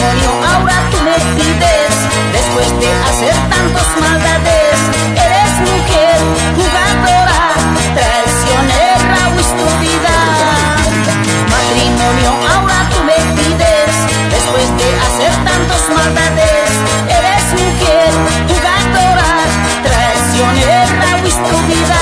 matrimonio ahora tú me pides, después de hacer tantos maldades, eres mujer, jugadora, traicionera o estúpida. Matrimonio ahora tú me pides, después de hacer tantos maldades, eres mujer, jugadora, traicionera o estúpida.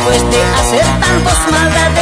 después de hacer tantos maldades.